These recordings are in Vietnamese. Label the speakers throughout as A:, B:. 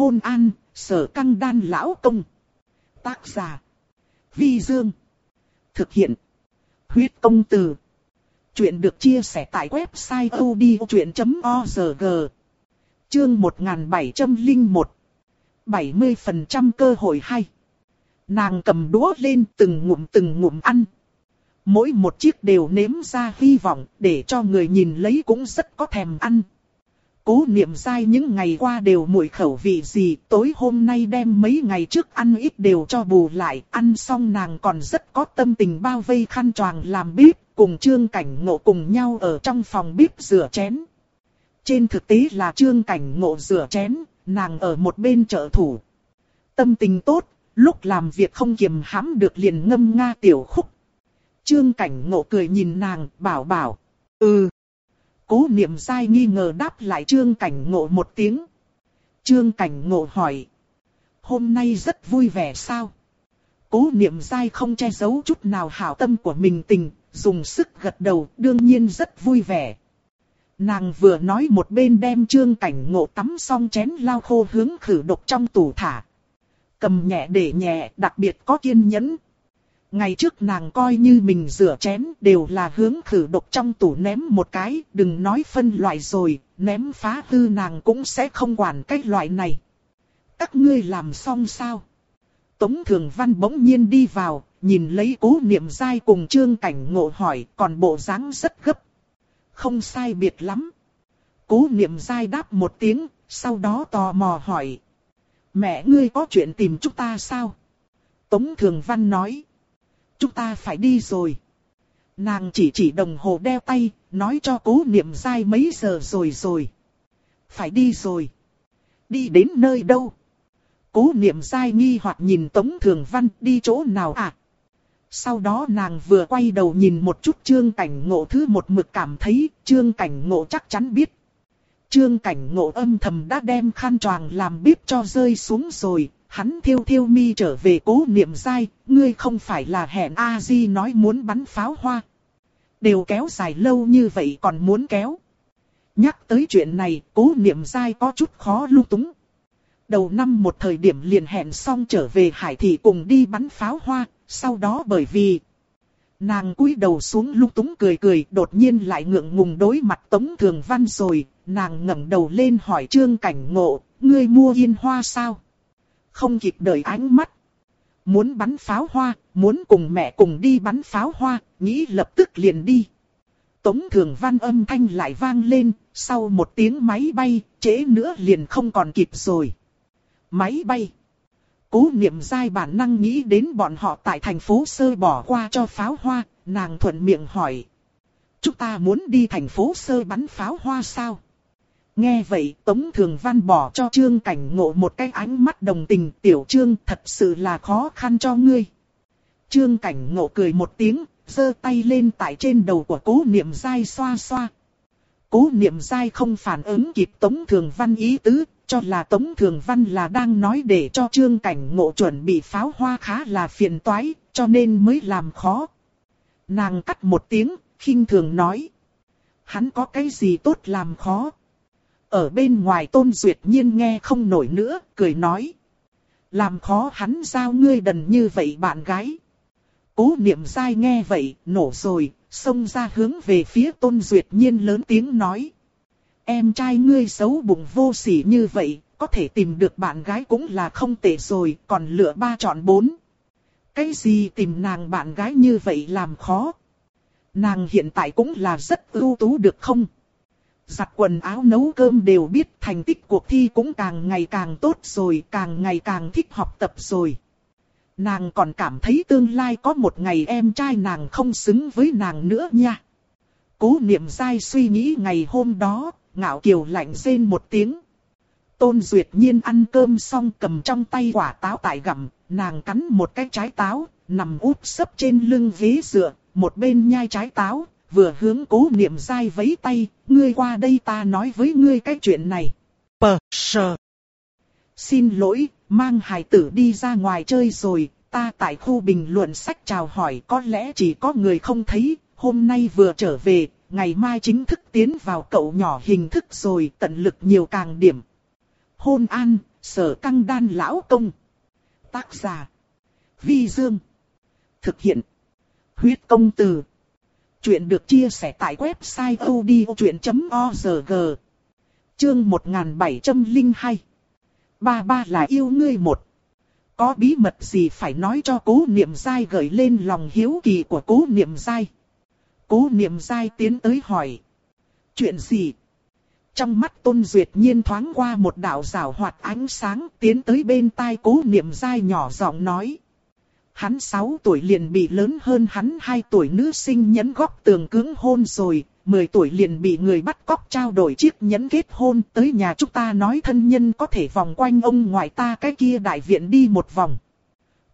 A: hôn an, sở căng đan lão công. Tác giả. Vi Dương. Thực hiện. Huyết công từ. Chuyện được chia sẻ tại website odchuyện.org. Chương 1701. 70% cơ hội hay. Nàng cầm đũa lên từng ngụm từng ngụm ăn. Mỗi một chiếc đều nếm ra hy vọng để cho người nhìn lấy cũng rất có thèm ăn. Cố niệm dai những ngày qua đều mùi khẩu vị gì, tối hôm nay đem mấy ngày trước ăn ít đều cho bù lại, ăn xong nàng còn rất có tâm tình bao vây khăn choàng làm bếp, cùng trương cảnh ngộ cùng nhau ở trong phòng bếp rửa chén. Trên thực tế là trương cảnh ngộ rửa chén, nàng ở một bên trợ thủ. Tâm tình tốt, lúc làm việc không kiềm hãm được liền ngâm nga tiểu khúc. Trương cảnh ngộ cười nhìn nàng, bảo bảo, ừ. Cố niệm dai nghi ngờ đáp lại trương cảnh ngộ một tiếng. Trương cảnh ngộ hỏi. Hôm nay rất vui vẻ sao? Cố niệm dai không che giấu chút nào hảo tâm của mình tình, dùng sức gật đầu, đương nhiên rất vui vẻ. Nàng vừa nói một bên đem trương cảnh ngộ tắm xong chén lao khô hướng khử độc trong tủ thả. Cầm nhẹ để nhẹ, đặc biệt có kiên nhẫn, Ngày trước nàng coi như mình rửa chén đều là hướng khử độc trong tủ ném một cái, đừng nói phân loại rồi, ném phá hư nàng cũng sẽ không quản cái loại này. Các ngươi làm xong sao? Tống Thường Văn bỗng nhiên đi vào, nhìn lấy cố niệm dai cùng trương cảnh ngộ hỏi, còn bộ dáng rất gấp. Không sai biệt lắm. Cố niệm dai đáp một tiếng, sau đó tò mò hỏi. Mẹ ngươi có chuyện tìm chúng ta sao? Tống Thường Văn nói chúng ta phải đi rồi. Nàng chỉ chỉ đồng hồ đeo tay, nói cho cố niệm dai mấy giờ rồi rồi. Phải đi rồi. Đi đến nơi đâu? Cố niệm dai nghi hoặc nhìn Tống Thường Văn đi chỗ nào à? Sau đó nàng vừa quay đầu nhìn một chút trương cảnh ngộ thứ một mực cảm thấy trương cảnh ngộ chắc chắn biết. Trương cảnh ngộ âm thầm đã đem khăn choàng làm bếp cho rơi xuống rồi, hắn thiêu thiêu mi trở về cố niệm dai, ngươi không phải là hẹn A-di nói muốn bắn pháo hoa. Đều kéo dài lâu như vậy còn muốn kéo. Nhắc tới chuyện này, cố niệm dai có chút khó lưu túng. Đầu năm một thời điểm liền hẹn xong trở về hải thị cùng đi bắn pháo hoa, sau đó bởi vì... Nàng cúi đầu xuống lung túng cười cười, đột nhiên lại ngượng ngùng đối mặt Tống Thường Văn rồi, nàng ngẩng đầu lên hỏi Trương Cảnh Ngộ, ngươi mua yên hoa sao? Không kịp đợi ánh mắt. Muốn bắn pháo hoa, muốn cùng mẹ cùng đi bắn pháo hoa, nghĩ lập tức liền đi. Tống thường văn âm thanh lại vang lên, sau một tiếng máy bay, trễ nữa liền không còn kịp rồi. Máy bay. Cố niệm dai bản năng nghĩ đến bọn họ tại thành phố Sơ bỏ qua cho pháo hoa, nàng thuận miệng hỏi. Chúng ta muốn đi thành phố Sơ bắn pháo hoa sao? Nghe vậy Tống Thường Văn bỏ cho Trương Cảnh Ngộ một cái ánh mắt đồng tình tiểu Trương thật sự là khó khăn cho ngươi. Trương Cảnh Ngộ cười một tiếng, giơ tay lên tại trên đầu của cố niệm dai xoa xoa. Cố niệm dai không phản ứng kịp Tống Thường Văn ý tứ, cho là Tống Thường Văn là đang nói để cho Trương Cảnh Ngộ chuẩn bị pháo hoa khá là phiền toái, cho nên mới làm khó. Nàng cắt một tiếng, khinh thường nói. Hắn có cái gì tốt làm khó? Ở bên ngoài tôn duyệt nhiên nghe không nổi nữa, cười nói. Làm khó hắn giao ngươi đần như vậy bạn gái. Cố niệm dai nghe vậy, nổ rồi, xông ra hướng về phía tôn duyệt nhiên lớn tiếng nói. Em trai ngươi xấu bụng vô sỉ như vậy, có thể tìm được bạn gái cũng là không tệ rồi, còn lựa ba chọn bốn. Cái gì tìm nàng bạn gái như vậy làm khó? Nàng hiện tại cũng là rất ưu tú được không? Giặt quần áo nấu cơm đều biết thành tích cuộc thi cũng càng ngày càng tốt rồi, càng ngày càng thích học tập rồi. Nàng còn cảm thấy tương lai có một ngày em trai nàng không xứng với nàng nữa nha. Cố niệm dai suy nghĩ ngày hôm đó, ngạo kiều lạnh rên một tiếng. Tôn Duyệt Nhiên ăn cơm xong cầm trong tay quả táo tại gặm, nàng cắn một cái trái táo, nằm úp sấp trên lưng ghế dựa, một bên nhai trái táo, vừa hướng cố niệm dai vấy tay, ngươi qua đây ta nói với ngươi cái chuyện này. Pờ, sờ. Xin lỗi, mang hài tử đi ra ngoài chơi rồi, ta tại khu bình luận sách chào hỏi có lẽ chỉ có người không thấy, hôm nay vừa trở về, ngày mai chính thức tiến vào cậu nhỏ hình thức rồi, tận lực nhiều càng điểm. Hôn an, Sở căng đan lão công. Tác giả. Vi Dương. Thực hiện. Huyết công từ. Chuyện được chia sẻ tại website odchuyện.org. Chương 1702. Ba ba là yêu ngươi một. Có bí mật gì phải nói cho cố niệm dai gợi lên lòng hiếu kỳ của cố niệm dai. Cố niệm dai tiến tới hỏi. Chuyện gì? Trong mắt Tôn Duyệt Nhiên thoáng qua một đạo rào hoạt ánh sáng tiến tới bên tai cố niệm dai nhỏ giọng nói. Hắn 6 tuổi liền bị lớn hơn hắn 2 tuổi nữ sinh nhẫn góc tường cứng hôn rồi, 10 tuổi liền bị người bắt cóc trao đổi chiếc nhẫn kết hôn tới nhà chúng ta nói thân nhân có thể vòng quanh ông ngoại ta cái kia đại viện đi một vòng.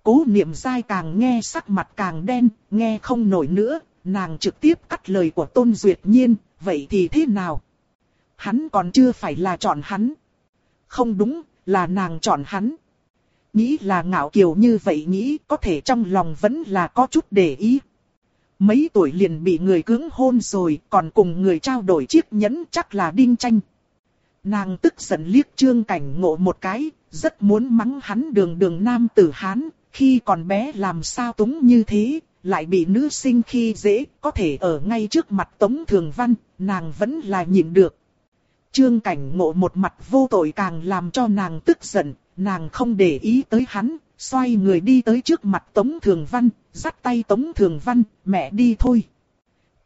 A: Cố niệm dai càng nghe sắc mặt càng đen, nghe không nổi nữa, nàng trực tiếp cắt lời của Tôn Duyệt Nhiên, vậy thì thế nào? Hắn còn chưa phải là chọn hắn. Không đúng, là nàng chọn hắn. Nghĩ là ngạo kiều như vậy nghĩ có thể trong lòng vẫn là có chút để ý. Mấy tuổi liền bị người cưỡng hôn rồi còn cùng người trao đổi chiếc nhẫn chắc là đinh tranh. Nàng tức giận liếc trương cảnh ngộ một cái, rất muốn mắng hắn đường đường nam tử Hán, khi còn bé làm sao túng như thế, lại bị nữ sinh khi dễ, có thể ở ngay trước mặt Tống Thường Văn, nàng vẫn là nhìn được. Trương cảnh ngộ một mặt vô tội càng làm cho nàng tức giận, nàng không để ý tới hắn, xoay người đi tới trước mặt Tống Thường Văn, dắt tay Tống Thường Văn, mẹ đi thôi.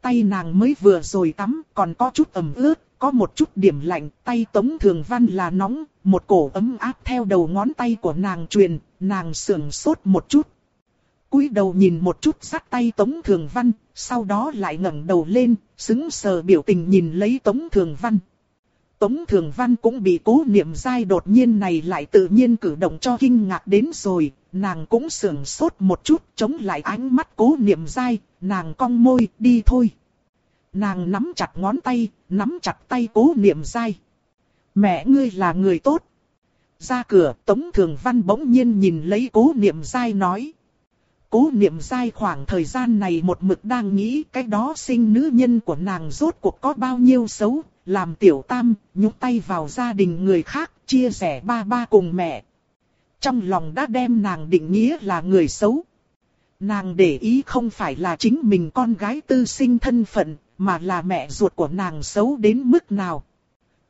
A: Tay nàng mới vừa rồi tắm, còn có chút ẩm ướt, có một chút điểm lạnh, tay Tống Thường Văn là nóng, một cổ ấm áp theo đầu ngón tay của nàng truyền, nàng sườn sốt một chút. cúi đầu nhìn một chút sát tay Tống Thường Văn, sau đó lại ngẩng đầu lên, xứng sờ biểu tình nhìn lấy Tống Thường Văn. Tống Thường Văn cũng bị cố niệm dai đột nhiên này lại tự nhiên cử động cho kinh ngạc đến rồi, nàng cũng sưởng sốt một chút chống lại ánh mắt cố niệm dai, nàng cong môi đi thôi. Nàng nắm chặt ngón tay, nắm chặt tay cố niệm dai. Mẹ ngươi là người tốt. Ra cửa Tống Thường Văn bỗng nhiên nhìn lấy cố niệm dai nói. Cố niệm dai khoảng thời gian này một mực đang nghĩ cái đó sinh nữ nhân của nàng rốt cuộc có bao nhiêu xấu, làm tiểu tam, nhúc tay vào gia đình người khác, chia sẻ ba ba cùng mẹ. Trong lòng đã đem nàng định nghĩa là người xấu. Nàng để ý không phải là chính mình con gái tư sinh thân phận, mà là mẹ ruột của nàng xấu đến mức nào.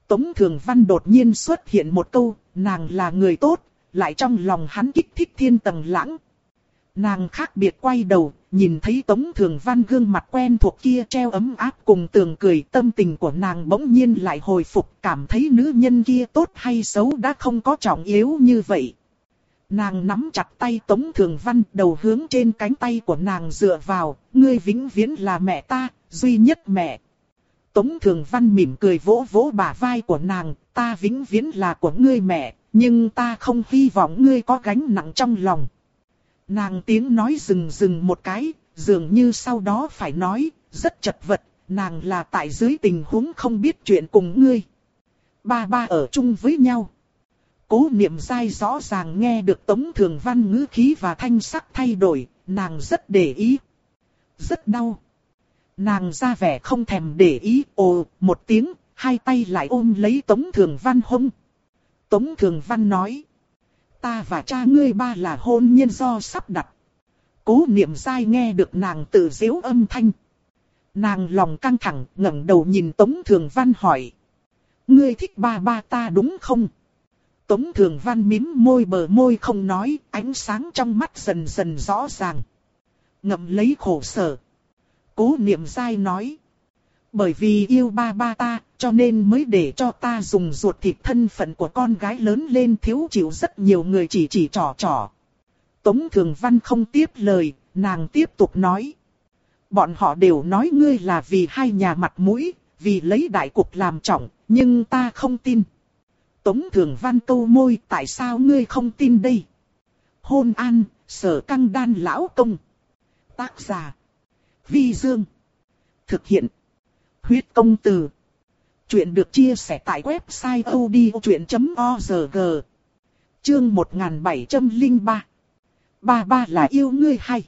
A: Tống Thường Văn đột nhiên xuất hiện một câu, nàng là người tốt, lại trong lòng hắn kích thích thiên tầng lãng. Nàng khác biệt quay đầu, nhìn thấy Tống Thường Văn gương mặt quen thuộc kia treo ấm áp cùng tường cười tâm tình của nàng bỗng nhiên lại hồi phục cảm thấy nữ nhân kia tốt hay xấu đã không có trọng yếu như vậy. Nàng nắm chặt tay Tống Thường Văn đầu hướng trên cánh tay của nàng dựa vào, ngươi vĩnh viễn là mẹ ta, duy nhất mẹ. Tống Thường Văn mỉm cười vỗ vỗ bả vai của nàng, ta vĩnh viễn là của ngươi mẹ, nhưng ta không hy vọng ngươi có gánh nặng trong lòng. Nàng tiếng nói dừng dừng một cái, dường như sau đó phải nói, rất chật vật, nàng là tại dưới tình huống không biết chuyện cùng ngươi. Ba ba ở chung với nhau. Cố niệm dai rõ ràng nghe được Tống Thường Văn ngữ khí và thanh sắc thay đổi, nàng rất để ý. Rất đau. Nàng ra vẻ không thèm để ý, ồ, một tiếng, hai tay lại ôm lấy Tống Thường Văn hông. Tống Thường Văn nói ta và cha ngươi ba là hôn nhân do sắp đặt. Cố niệm dai nghe được nàng tự diếu âm thanh. Nàng lòng căng thẳng ngẩng đầu nhìn Tống Thường Văn hỏi. Ngươi thích ba ba ta đúng không? Tống Thường Văn mím môi bờ môi không nói, ánh sáng trong mắt dần dần rõ ràng. Ngậm lấy khổ sở. Cố niệm dai nói. Bởi vì yêu ba ba ta, cho nên mới để cho ta dùng ruột thịt thân phận của con gái lớn lên thiếu chịu rất nhiều người chỉ chỉ trò trò. Tống Thường Văn không tiếp lời, nàng tiếp tục nói. Bọn họ đều nói ngươi là vì hai nhà mặt mũi, vì lấy đại cục làm trọng, nhưng ta không tin. Tống Thường Văn câu môi, tại sao ngươi không tin đây? Hôn an, sở căng đan lão công. Tác giả. Vi Dương. Thực hiện. Huyết công từ. Chuyện được chia sẻ tại website odchuyện.org. Chương 1703. Ba ba là yêu ngươi hay?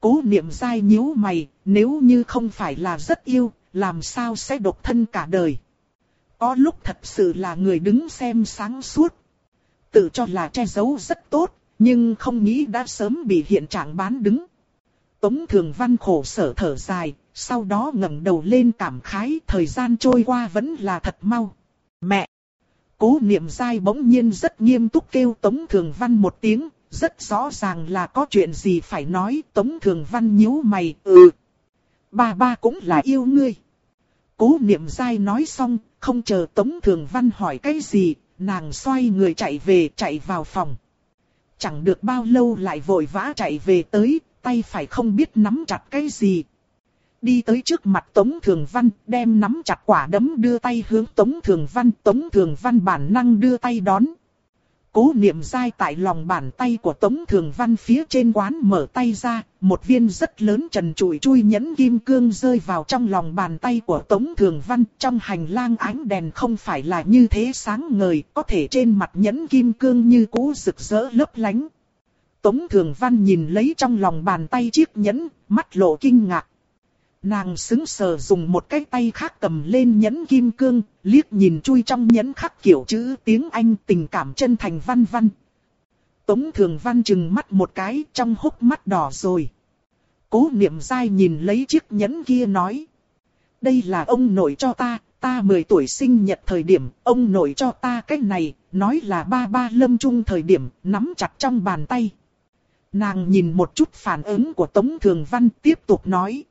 A: Cố niệm dai nhíu mày, nếu như không phải là rất yêu, làm sao sẽ độc thân cả đời? Có lúc thật sự là người đứng xem sáng suốt. tự cho là che giấu rất tốt, nhưng không nghĩ đã sớm bị hiện trạng bán đứng. Tống Thường Văn khổ sở thở dài, sau đó ngẩng đầu lên cảm khái thời gian trôi qua vẫn là thật mau. Mẹ! Cố niệm dai bỗng nhiên rất nghiêm túc kêu Tống Thường Văn một tiếng, rất rõ ràng là có chuyện gì phải nói. Tống Thường Văn nhíu mày, ừ. Ba ba cũng là yêu ngươi. Cố niệm dai nói xong, không chờ Tống Thường Văn hỏi cái gì, nàng xoay người chạy về chạy vào phòng. Chẳng được bao lâu lại vội vã chạy về tới, tay phải không biết nắm chặt cái gì. Đi tới trước mặt Tống Thường Văn, đem nắm chặt quả đấm đưa tay hướng Tống Thường Văn. Tống Thường Văn bản năng đưa tay đón. Cố niệm dai tại lòng bàn tay của Tống Thường Văn phía trên quán mở tay ra, một viên rất lớn trần trụi chui nhẫn kim cương rơi vào trong lòng bàn tay của Tống Thường Văn. Trong hành lang ánh đèn không phải là như thế sáng ngời, có thể trên mặt nhẫn kim cương như cũ rực rỡ lấp lánh. Tống Thường Văn nhìn lấy trong lòng bàn tay chiếc nhẫn, mắt lộ kinh ngạc. Nàng xứng sờ dùng một cái tay khác cầm lên nhẫn kim cương, liếc nhìn chui trong nhẫn khắc kiểu chữ tiếng Anh tình cảm chân thành văn văn. Tống Thường Văn chừng mắt một cái trong hốc mắt đỏ rồi. Cố niệm dai nhìn lấy chiếc nhẫn kia nói. Đây là ông nội cho ta, ta 10 tuổi sinh nhật thời điểm, ông nội cho ta cái này, nói là ba ba lâm trung thời điểm, nắm chặt trong bàn tay. Nàng nhìn một chút phản ứng của Tống Thường Văn tiếp tục nói.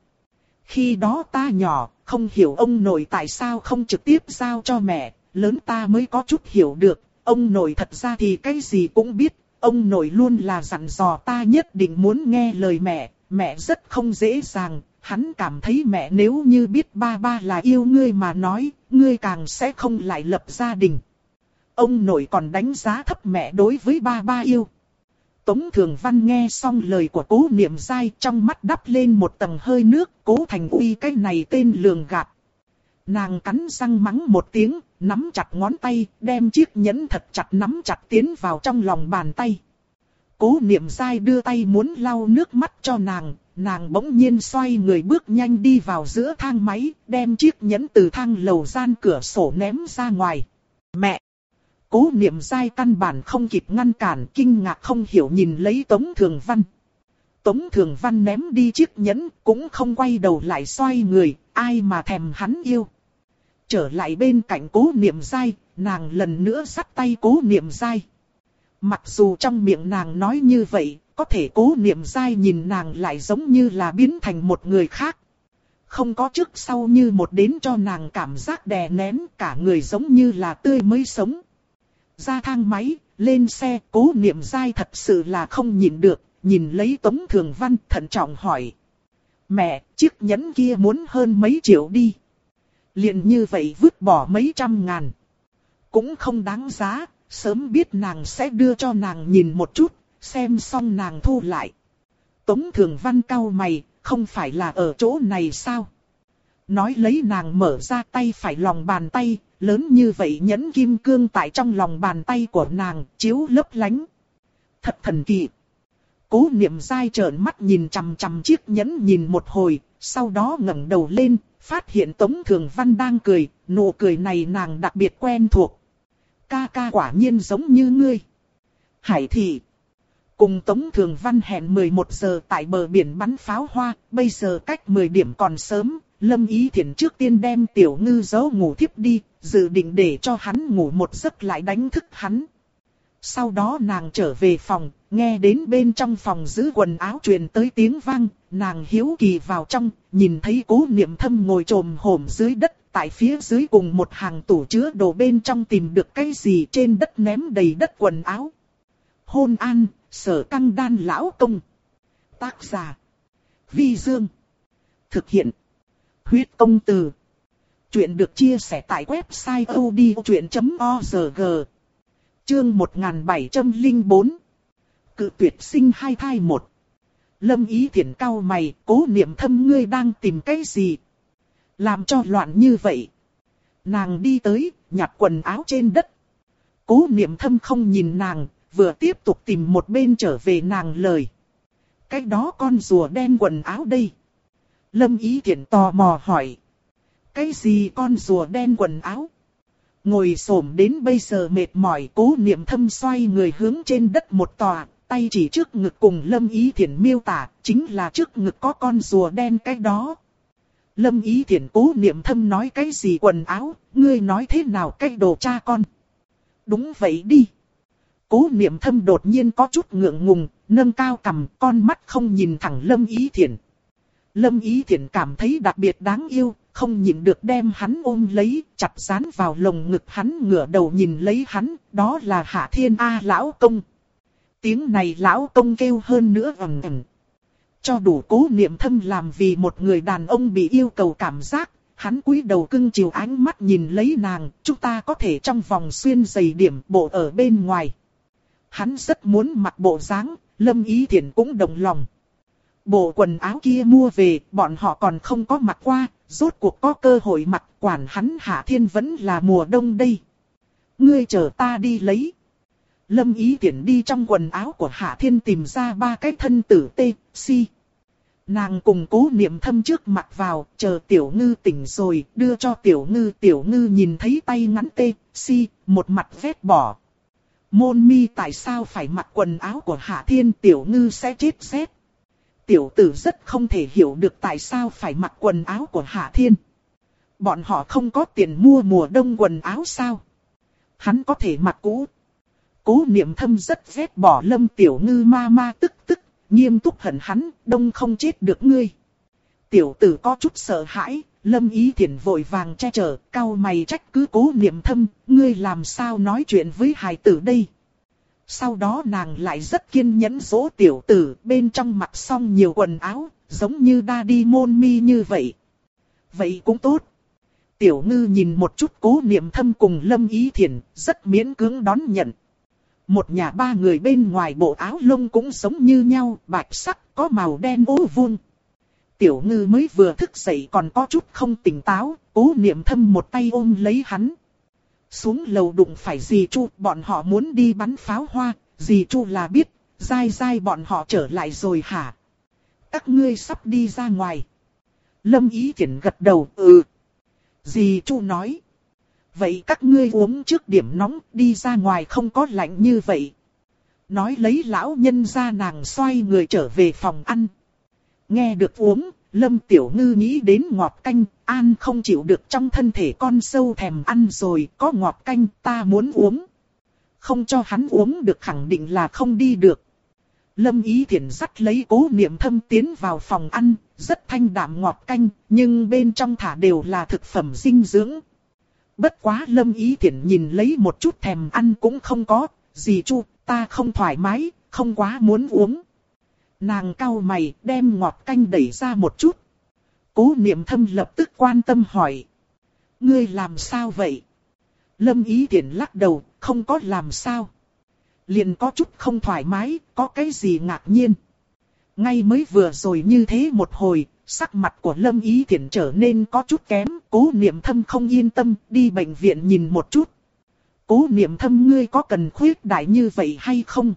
A: Khi đó ta nhỏ, không hiểu ông nội tại sao không trực tiếp giao cho mẹ, lớn ta mới có chút hiểu được, ông nội thật ra thì cái gì cũng biết, ông nội luôn là dặn dò ta nhất định muốn nghe lời mẹ, mẹ rất không dễ dàng, hắn cảm thấy mẹ nếu như biết ba ba là yêu ngươi mà nói, ngươi càng sẽ không lại lập gia đình. Ông nội còn đánh giá thấp mẹ đối với ba ba yêu. Tống Thường Văn nghe xong lời của cố niệm dai trong mắt đắp lên một tầng hơi nước, cố thành uy cái này tên lường gạt. Nàng cắn răng mắng một tiếng, nắm chặt ngón tay, đem chiếc nhẫn thật chặt nắm chặt tiến vào trong lòng bàn tay. Cố niệm dai đưa tay muốn lau nước mắt cho nàng, nàng bỗng nhiên xoay người bước nhanh đi vào giữa thang máy, đem chiếc nhẫn từ thang lầu gian cửa sổ ném ra ngoài. Mẹ! Cố niệm dai căn bản không kịp ngăn cản kinh ngạc không hiểu nhìn lấy Tống Thường Văn. Tống Thường Văn ném đi chiếc nhẫn cũng không quay đầu lại xoay người, ai mà thèm hắn yêu. Trở lại bên cạnh cố niệm dai, nàng lần nữa sắt tay cố niệm dai. Mặc dù trong miệng nàng nói như vậy, có thể cố niệm dai nhìn nàng lại giống như là biến thành một người khác. Không có trước sau như một đến cho nàng cảm giác đè nén cả người giống như là tươi mới sống. Ra thang máy, lên xe, cố niệm dai thật sự là không nhìn được, nhìn lấy Tống Thường Văn thận trọng hỏi. Mẹ, chiếc nhẫn kia muốn hơn mấy triệu đi. liền như vậy vứt bỏ mấy trăm ngàn. Cũng không đáng giá, sớm biết nàng sẽ đưa cho nàng nhìn một chút, xem xong nàng thu lại. Tống Thường Văn cau mày, không phải là ở chỗ này sao? Nói lấy nàng mở ra tay phải lòng bàn tay, lớn như vậy nhẫn kim cương tại trong lòng bàn tay của nàng, chiếu lấp lánh. Thật thần kỳ. Cố niệm dai trợn mắt nhìn chằm chằm chiếc nhẫn nhìn một hồi, sau đó ngẩng đầu lên, phát hiện Tống Thường Văn đang cười, nụ cười này nàng đặc biệt quen thuộc. Ca ca quả nhiên giống như ngươi. Hải thị. Cùng Tống Thường Văn hẹn 11 giờ tại bờ biển bắn pháo hoa, bây giờ cách 10 điểm còn sớm, Lâm Ý Thiển trước tiên đem tiểu ngư giấu ngủ thiếp đi, dự định để cho hắn ngủ một giấc lại đánh thức hắn. Sau đó nàng trở về phòng, nghe đến bên trong phòng giữ quần áo truyền tới tiếng vang, nàng hiếu kỳ vào trong, nhìn thấy cố niệm thâm ngồi trồm hổm dưới đất, tại phía dưới cùng một hàng tủ chứa đồ bên trong tìm được cái gì trên đất ném đầy đất quần áo. Hôn an, sở căng đan lão công. Tác giả. Vi Dương. Thực hiện. Huyết công từ. Chuyện được chia sẻ tại website odchuyện.org. Chương 1704. Cự tuyệt sinh hai thai một. Lâm ý thiển cao mày, cố niệm thâm ngươi đang tìm cái gì? Làm cho loạn như vậy. Nàng đi tới, nhặt quần áo trên đất. Cố niệm thâm không nhìn nàng, vừa tiếp tục tìm một bên trở về nàng lời. Cái đó con rùa đen quần áo đây. Lâm ý thiển tò mò hỏi. Cái gì con rùa đen quần áo? Ngồi xổm đến bây giờ mệt mỏi cố niệm thâm xoay người hướng trên đất một tòa, tay chỉ trước ngực cùng Lâm Ý Thiển miêu tả, chính là trước ngực có con rùa đen cái đó. Lâm Ý Thiển cố niệm thâm nói cái gì quần áo, ngươi nói thế nào cái đồ cha con. Đúng vậy đi. Cố niệm thâm đột nhiên có chút ngượng ngùng, nâng cao cầm con mắt không nhìn thẳng Lâm Ý Thiển. Lâm Ý Thiển cảm thấy đặc biệt đáng yêu, không nhịn được đem hắn ôm lấy, chặt dán vào lồng ngực hắn ngửa đầu nhìn lấy hắn, đó là Hạ Thiên A Lão Công. Tiếng này Lão Công kêu hơn nữa ầm ầm. Cho đủ cố niệm thâm làm vì một người đàn ông bị yêu cầu cảm giác, hắn cúi đầu cưng chiều ánh mắt nhìn lấy nàng, chúng ta có thể trong vòng xuyên giày điểm bộ ở bên ngoài. Hắn rất muốn mặc bộ dáng, Lâm Ý Thiển cũng đồng lòng. Bộ quần áo kia mua về, bọn họ còn không có mặc qua, rốt cuộc có cơ hội mặc quản hắn Hạ Thiên vẫn là mùa đông đây. Ngươi chờ ta đi lấy. Lâm Ý tiện đi trong quần áo của Hạ Thiên tìm ra ba cái thân tử tê, si. Nàng cùng cố niệm thâm trước mặt vào, chờ tiểu ngư tỉnh rồi, đưa cho tiểu ngư. Tiểu ngư nhìn thấy tay ngắn tê, si, một mặt vét bỏ. Môn mi tại sao phải mặc quần áo của Hạ Thiên tiểu ngư sẽ chết rét. Tiểu tử rất không thể hiểu được tại sao phải mặc quần áo của Hạ Thiên. Bọn họ không có tiền mua mùa đông quần áo sao? Hắn có thể mặc cũ. Cố niệm thâm rất ghét bỏ lâm tiểu ngư ma ma tức tức, nghiêm túc hận hắn, đông không chết được ngươi. Tiểu tử có chút sợ hãi, lâm ý thiền vội vàng che chở, cao mày trách cứ cố niệm thâm, ngươi làm sao nói chuyện với hài tử đây. Sau đó nàng lại rất kiên nhẫn dỗ tiểu tử bên trong mặc xong nhiều quần áo, giống như đa đi môn mi như vậy. Vậy cũng tốt. Tiểu ngư nhìn một chút cố niệm thâm cùng lâm ý thiền, rất miễn cưỡng đón nhận. Một nhà ba người bên ngoài bộ áo lông cũng giống như nhau, bạch sắc, có màu đen ố vuông. Tiểu ngư mới vừa thức dậy còn có chút không tỉnh táo, cố niệm thâm một tay ôm lấy hắn. Xuống lầu đụng phải dì Chu, bọn họ muốn đi bắn pháo hoa, dì Chu là biết, dai dai bọn họ trở lại rồi hả? Các ngươi sắp đi ra ngoài. Lâm Ý Thiển gật đầu, ừ. Dì Chu nói. Vậy các ngươi uống trước điểm nóng, đi ra ngoài không có lạnh như vậy. Nói lấy lão nhân ra nàng xoay người trở về phòng ăn. Nghe được uống, Lâm Tiểu Ngư nghĩ đến ngọt canh, An không chịu được trong thân thể con sâu thèm ăn rồi, có ngọt canh ta muốn uống. Không cho hắn uống được khẳng định là không đi được. Lâm Ý Thiển dắt lấy cố niệm thâm tiến vào phòng ăn, rất thanh đạm ngọt canh, nhưng bên trong thả đều là thực phẩm dinh dưỡng. Bất quá Lâm Ý Thiển nhìn lấy một chút thèm ăn cũng không có, gì chu, ta không thoải mái, không quá muốn uống. Nàng cau mày đem ngọt canh đẩy ra một chút. Cố niệm thâm lập tức quan tâm hỏi. Ngươi làm sao vậy? Lâm ý tiện lắc đầu, không có làm sao. Liền có chút không thoải mái, có cái gì ngạc nhiên. Ngay mới vừa rồi như thế một hồi, sắc mặt của Lâm Ý Thiển trở nên có chút kém, cố niệm thâm không yên tâm, đi bệnh viện nhìn một chút. Cố niệm thâm ngươi có cần khuyết đại như vậy hay không?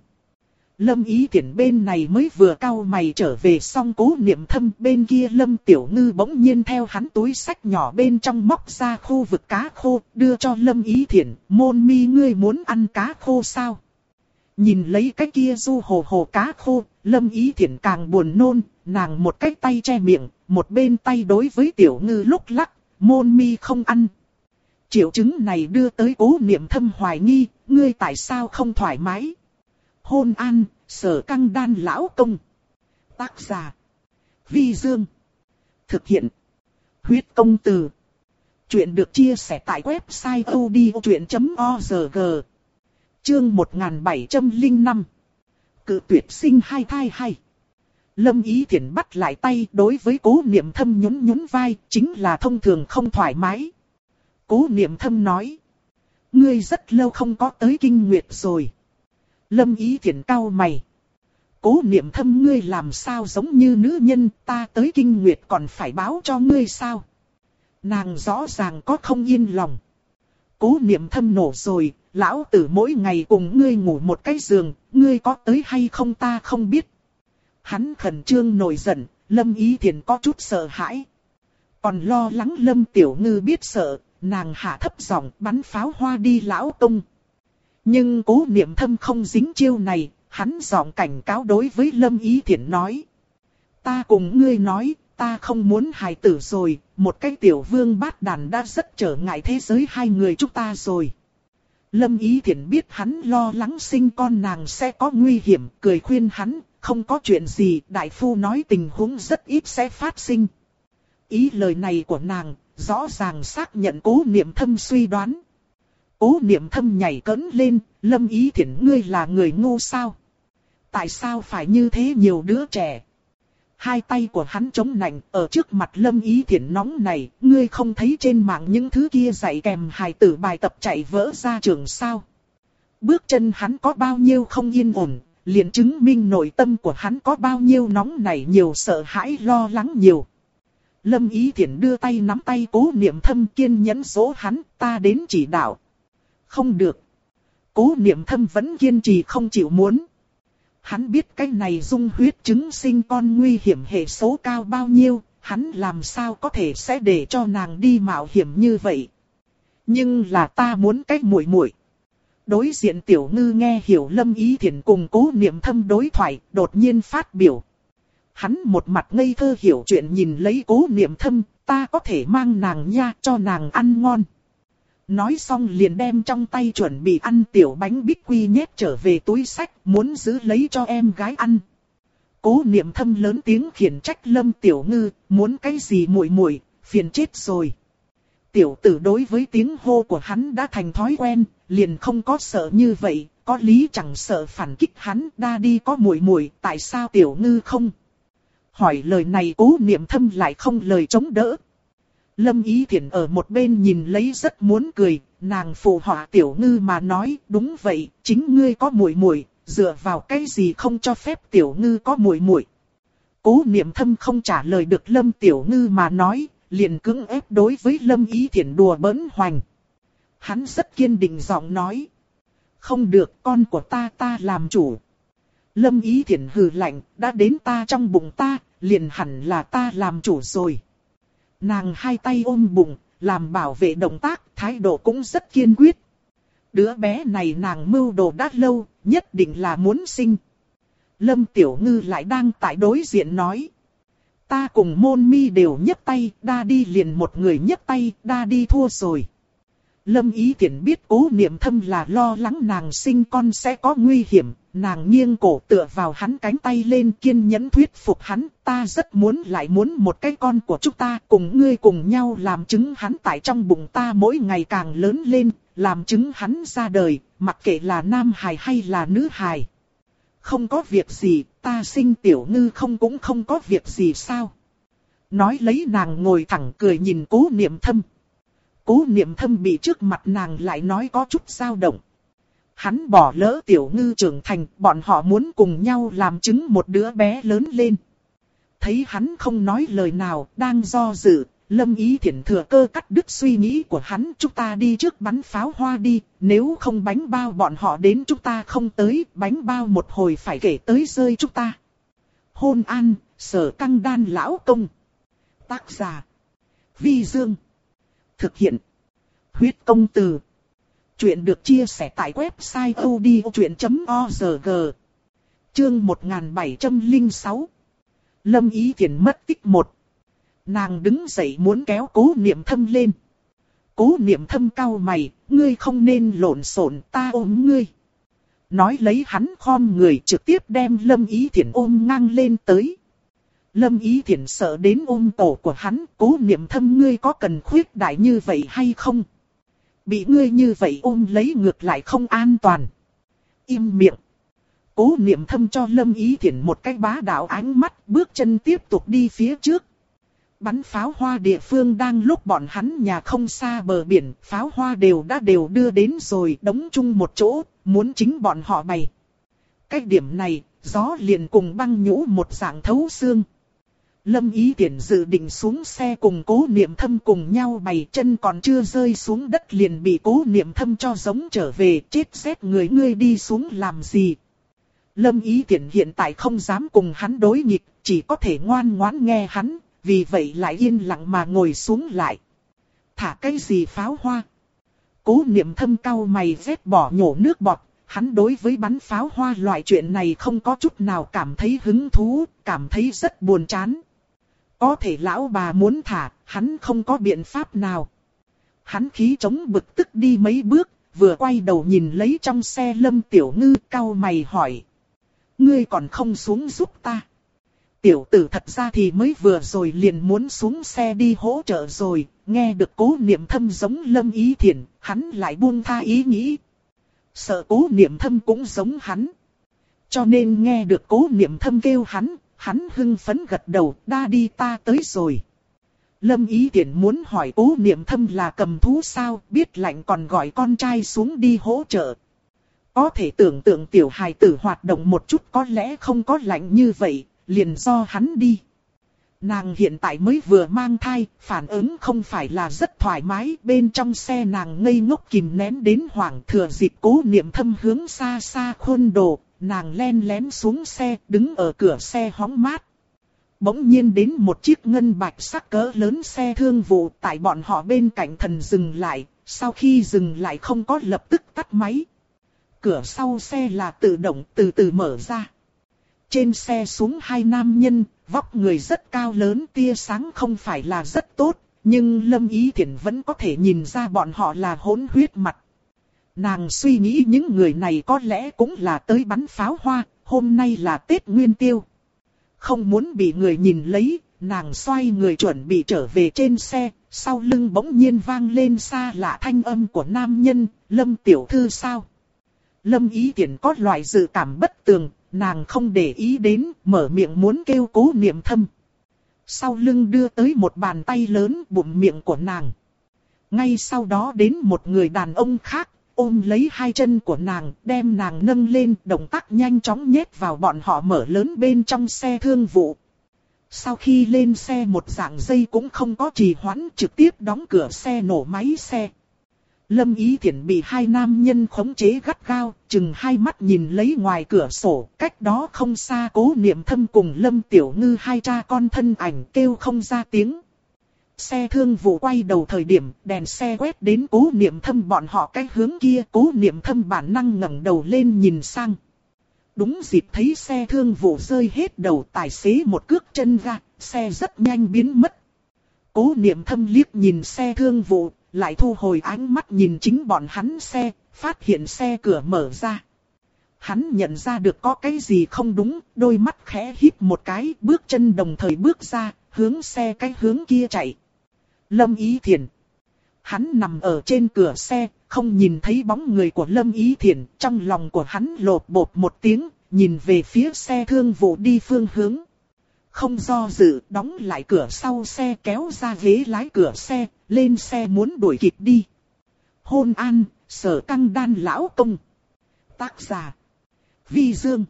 A: Lâm Ý Thiển bên này mới vừa cao mày trở về xong cố niệm thâm bên kia Lâm Tiểu Ngư bỗng nhiên theo hắn túi sách nhỏ bên trong móc ra khu vực cá khô đưa cho Lâm Ý Thiển, môn mi ngươi muốn ăn cá khô sao? Nhìn lấy cái kia du hồ hồ cá khô, Lâm Ý Thiển càng buồn nôn, nàng một cái tay che miệng, một bên tay đối với Tiểu Ngư lúc lắc, môn mi không ăn. Triệu chứng này đưa tới cố niệm thâm hoài nghi, ngươi tại sao không thoải mái? Hôn an, sở căng đan lão công. Tác giả. Vi Dương. Thực hiện. Huyết công từ. Chuyện được chia sẻ tại website odchuyện.org. Chương 1705. Cự tuyệt sinh hai thai hay. Lâm Ý Thiển bắt lại tay đối với cố niệm thâm nhún nhún vai, chính là thông thường không thoải mái. Cố niệm thâm nói. Ngươi rất lâu không có tới kinh nguyệt rồi. Lâm ý thiện cao mày. Cố niệm thâm ngươi làm sao giống như nữ nhân ta tới kinh nguyệt còn phải báo cho ngươi sao. Nàng rõ ràng có không yên lòng. Cố niệm thâm nổ rồi, lão tử mỗi ngày cùng ngươi ngủ một cái giường, ngươi có tới hay không ta không biết. Hắn khẩn trương nổi giận, lâm ý thiện có chút sợ hãi. Còn lo lắng lâm tiểu ngư biết sợ, nàng hạ thấp giọng bắn pháo hoa đi lão tung. Nhưng cố niệm thâm không dính chiêu này, hắn giọng cảnh cáo đối với Lâm Ý Thiển nói. Ta cùng ngươi nói, ta không muốn hài tử rồi, một cái tiểu vương bát đàn đã rất trở ngại thế giới hai người chúng ta rồi. Lâm Ý Thiển biết hắn lo lắng sinh con nàng sẽ có nguy hiểm, cười khuyên hắn, không có chuyện gì, đại phu nói tình huống rất ít sẽ phát sinh. Ý lời này của nàng, rõ ràng xác nhận cố niệm thâm suy đoán. Cố niệm thâm nhảy cấn lên, lâm ý thiện ngươi là người ngu sao? Tại sao phải như thế nhiều đứa trẻ? Hai tay của hắn chống nạnh ở trước mặt lâm ý thiện nóng này, ngươi không thấy trên mạng những thứ kia dạy kèm hài tử bài tập chạy vỡ ra trường sao? Bước chân hắn có bao nhiêu không yên ổn, liền chứng minh nội tâm của hắn có bao nhiêu nóng nảy nhiều sợ hãi lo lắng nhiều. Lâm Ý Thiển đưa tay nắm tay cố niệm thâm kiên nhẫn số hắn, ta đến chỉ đạo. Không được. Cố niệm thâm vẫn kiên trì không chịu muốn. Hắn biết cái này dung huyết chứng sinh con nguy hiểm hệ số cao bao nhiêu, hắn làm sao có thể sẽ để cho nàng đi mạo hiểm như vậy. Nhưng là ta muốn cách muội muội. Đối diện tiểu ngư nghe hiểu lâm ý thiện cùng cố niệm thâm đối thoại, đột nhiên phát biểu. Hắn một mặt ngây thơ hiểu chuyện nhìn lấy cố niệm thâm, ta có thể mang nàng nha cho nàng ăn ngon. Nói xong liền đem trong tay chuẩn bị ăn tiểu bánh bích quy nhét trở về túi sách, muốn giữ lấy cho em gái ăn. Cố niệm thâm lớn tiếng khiển trách lâm tiểu ngư, muốn cái gì muội muội phiền chết rồi. Tiểu tử đối với tiếng hô của hắn đã thành thói quen, liền không có sợ như vậy, có lý chẳng sợ phản kích hắn, đa đi có muội muội tại sao tiểu ngư không? Hỏi lời này cố niệm thâm lại không lời chống đỡ. Lâm Ý Thiển ở một bên nhìn lấy rất muốn cười, nàng phụ họa tiểu ngư mà nói, đúng vậy, chính ngươi có muội muội, dựa vào cái gì không cho phép tiểu ngư có muội muội. Cố niệm thâm không trả lời được Lâm Tiểu Ngư mà nói, liền cứng ép đối với Lâm Ý Thiển đùa bỡn hoành. Hắn rất kiên định giọng nói. Không được con của ta ta làm chủ. Lâm Ý Thiển hừ lạnh, đã đến ta trong bụng ta, liền hẳn là ta làm chủ rồi. Nàng hai tay ôm bụng, làm bảo vệ động tác, thái độ cũng rất kiên quyết. Đứa bé này nàng mưu đồ đã lâu, nhất định là muốn sinh. Lâm Tiểu Ngư lại đang tại đối diện nói. Ta cùng môn mi đều nhấc tay, đa đi liền một người nhấc tay, đa đi thua rồi. Lâm Ý Thiển biết cố niệm thâm là lo lắng nàng sinh con sẽ có nguy hiểm, nàng nghiêng cổ tựa vào hắn cánh tay lên kiên nhẫn thuyết phục hắn, ta rất muốn lại muốn một cái con của chúng ta cùng ngươi cùng nhau làm chứng hắn tại trong bụng ta mỗi ngày càng lớn lên, làm chứng hắn ra đời, mặc kệ là nam hài hay là nữ hài. Không có việc gì, ta sinh tiểu ngư không cũng không có việc gì sao. Nói lấy nàng ngồi thẳng cười nhìn cố niệm thâm. Cố niệm thâm bị trước mặt nàng lại nói có chút dao động. Hắn bỏ lỡ tiểu ngư trưởng thành, bọn họ muốn cùng nhau làm chứng một đứa bé lớn lên. Thấy hắn không nói lời nào, đang do dự, lâm ý thiện thừa cơ cắt đứt suy nghĩ của hắn. Chúng ta đi trước bắn pháo hoa đi, nếu không bánh bao bọn họ đến chúng ta không tới, bánh bao một hồi phải kể tới rơi chúng ta. Hôn an, sở căng đan lão công. Tác giả. Vi Dương. Thực hiện. Huyết công từ. Chuyện được chia sẻ tại website odchuyện.org. Chương 1706. Lâm Ý Thiển mất tích một. Nàng đứng dậy muốn kéo cố niệm thâm lên. Cố niệm thâm cao mày, ngươi không nên lộn xộn ta ôm ngươi. Nói lấy hắn khom người trực tiếp đem Lâm Ý Thiển ôm ngang lên tới. Lâm Ý Thiển sợ đến ôm cổ của hắn, cố niệm thâm ngươi có cần khuyết đại như vậy hay không? Bị ngươi như vậy ôm lấy ngược lại không an toàn. Im miệng. Cố niệm thâm cho Lâm Ý Thiển một cái bá đạo ánh mắt, bước chân tiếp tục đi phía trước. Bắn pháo hoa địa phương đang lúc bọn hắn nhà không xa bờ biển, pháo hoa đều đã đều đưa đến rồi, đóng chung một chỗ, muốn chính bọn họ bày. Cái điểm này, gió liền cùng băng nhũ một dạng thấu xương. Lâm Ý Tiễn dự định xuống xe cùng cố niệm thâm cùng nhau bày chân còn chưa rơi xuống đất liền bị cố niệm thâm cho giống trở về chết xét người ngươi đi xuống làm gì. Lâm Ý Tiễn hiện tại không dám cùng hắn đối nghịch, chỉ có thể ngoan ngoãn nghe hắn, vì vậy lại yên lặng mà ngồi xuống lại. thả cái gì pháo hoa. Cố niệm thâm cao mày vết bỏ nhổ nước bọt, hắn đối với bắn pháo hoa loại chuyện này không có chút nào cảm thấy hứng thú, cảm thấy rất buồn chán. Có thể lão bà muốn thả, hắn không có biện pháp nào. Hắn khí chống bực tức đi mấy bước, vừa quay đầu nhìn lấy trong xe lâm tiểu ngư cao mày hỏi. Ngươi còn không xuống giúp ta. Tiểu tử thật ra thì mới vừa rồi liền muốn xuống xe đi hỗ trợ rồi, nghe được cố niệm thâm giống lâm ý thiện, hắn lại buông tha ý nghĩ. Sợ cố niệm thâm cũng giống hắn. Cho nên nghe được cố niệm thâm kêu hắn, hắn hưng phấn gật đầu, đa đi ta tới rồi. Lâm ý tiện muốn hỏi cố niệm thâm là cầm thú sao, biết lạnh còn gọi con trai xuống đi hỗ trợ. Có thể tưởng tượng tiểu hài tử hoạt động một chút có lẽ không có lạnh như vậy, liền do hắn đi. Nàng hiện tại mới vừa mang thai, phản ứng không phải là rất thoải mái, bên trong xe nàng ngây ngốc kìm nén đến hoảng thừa dịp cố niệm thâm hướng xa xa khuôn đồ, nàng len lén xuống xe, đứng ở cửa xe hóng mát. Bỗng nhiên đến một chiếc ngân bạch sắc cỡ lớn xe thương vụ tại bọn họ bên cạnh thần dừng lại, sau khi dừng lại không có lập tức tắt máy. Cửa sau xe là tự động từ từ mở ra. Trên xe xuống hai nam nhân, vóc người rất cao lớn tia sáng không phải là rất tốt, nhưng Lâm Ý Thiển vẫn có thể nhìn ra bọn họ là hỗn huyết mặt. Nàng suy nghĩ những người này có lẽ cũng là tới bắn pháo hoa, hôm nay là Tết Nguyên Tiêu. Không muốn bị người nhìn lấy, nàng xoay người chuẩn bị trở về trên xe, sau lưng bỗng nhiên vang lên xa lạ thanh âm của nam nhân, Lâm Tiểu Thư sao? Lâm Ý Tiễn có loại dự cảm bất tường, nàng không để ý đến, mở miệng muốn kêu cố niệm thâm. Sau lưng đưa tới một bàn tay lớn bụng miệng của nàng. Ngay sau đó đến một người đàn ông khác, ôm lấy hai chân của nàng, đem nàng nâng lên, động tác nhanh chóng nhét vào bọn họ mở lớn bên trong xe thương vụ. Sau khi lên xe một dạng dây cũng không có trì hoãn, trực tiếp đóng cửa xe nổ máy xe. Lâm Ý Thiển bị hai nam nhân khống chế gắt gao, chừng hai mắt nhìn lấy ngoài cửa sổ, cách đó không xa cố niệm thâm cùng Lâm Tiểu Ngư hai cha con thân ảnh kêu không ra tiếng. Xe thương vụ quay đầu thời điểm, đèn xe quét đến cố niệm thâm bọn họ cái hướng kia, cố niệm thâm bản năng ngẩng đầu lên nhìn sang. Đúng dịp thấy xe thương vụ rơi hết đầu tài xế một cước chân ga, xe rất nhanh biến mất. Cố niệm thâm liếc nhìn xe thương vụ, lại thu hồi ánh mắt nhìn chính bọn hắn xe, phát hiện xe cửa mở ra. Hắn nhận ra được có cái gì không đúng, đôi mắt khẽ híp một cái, bước chân đồng thời bước ra, hướng xe cái hướng kia chạy. Lâm Ý Thiền. Hắn nằm ở trên cửa xe, không nhìn thấy bóng người của Lâm Ý Thiền, trong lòng của hắn lột bột một tiếng, nhìn về phía xe thương vụ đi phương hướng. Không do dự, đóng lại cửa sau xe kéo ra ghế lái cửa xe, lên xe muốn đuổi kịp đi. Hôn an, sở căng đan lão công. Tác giả. Vi Dương.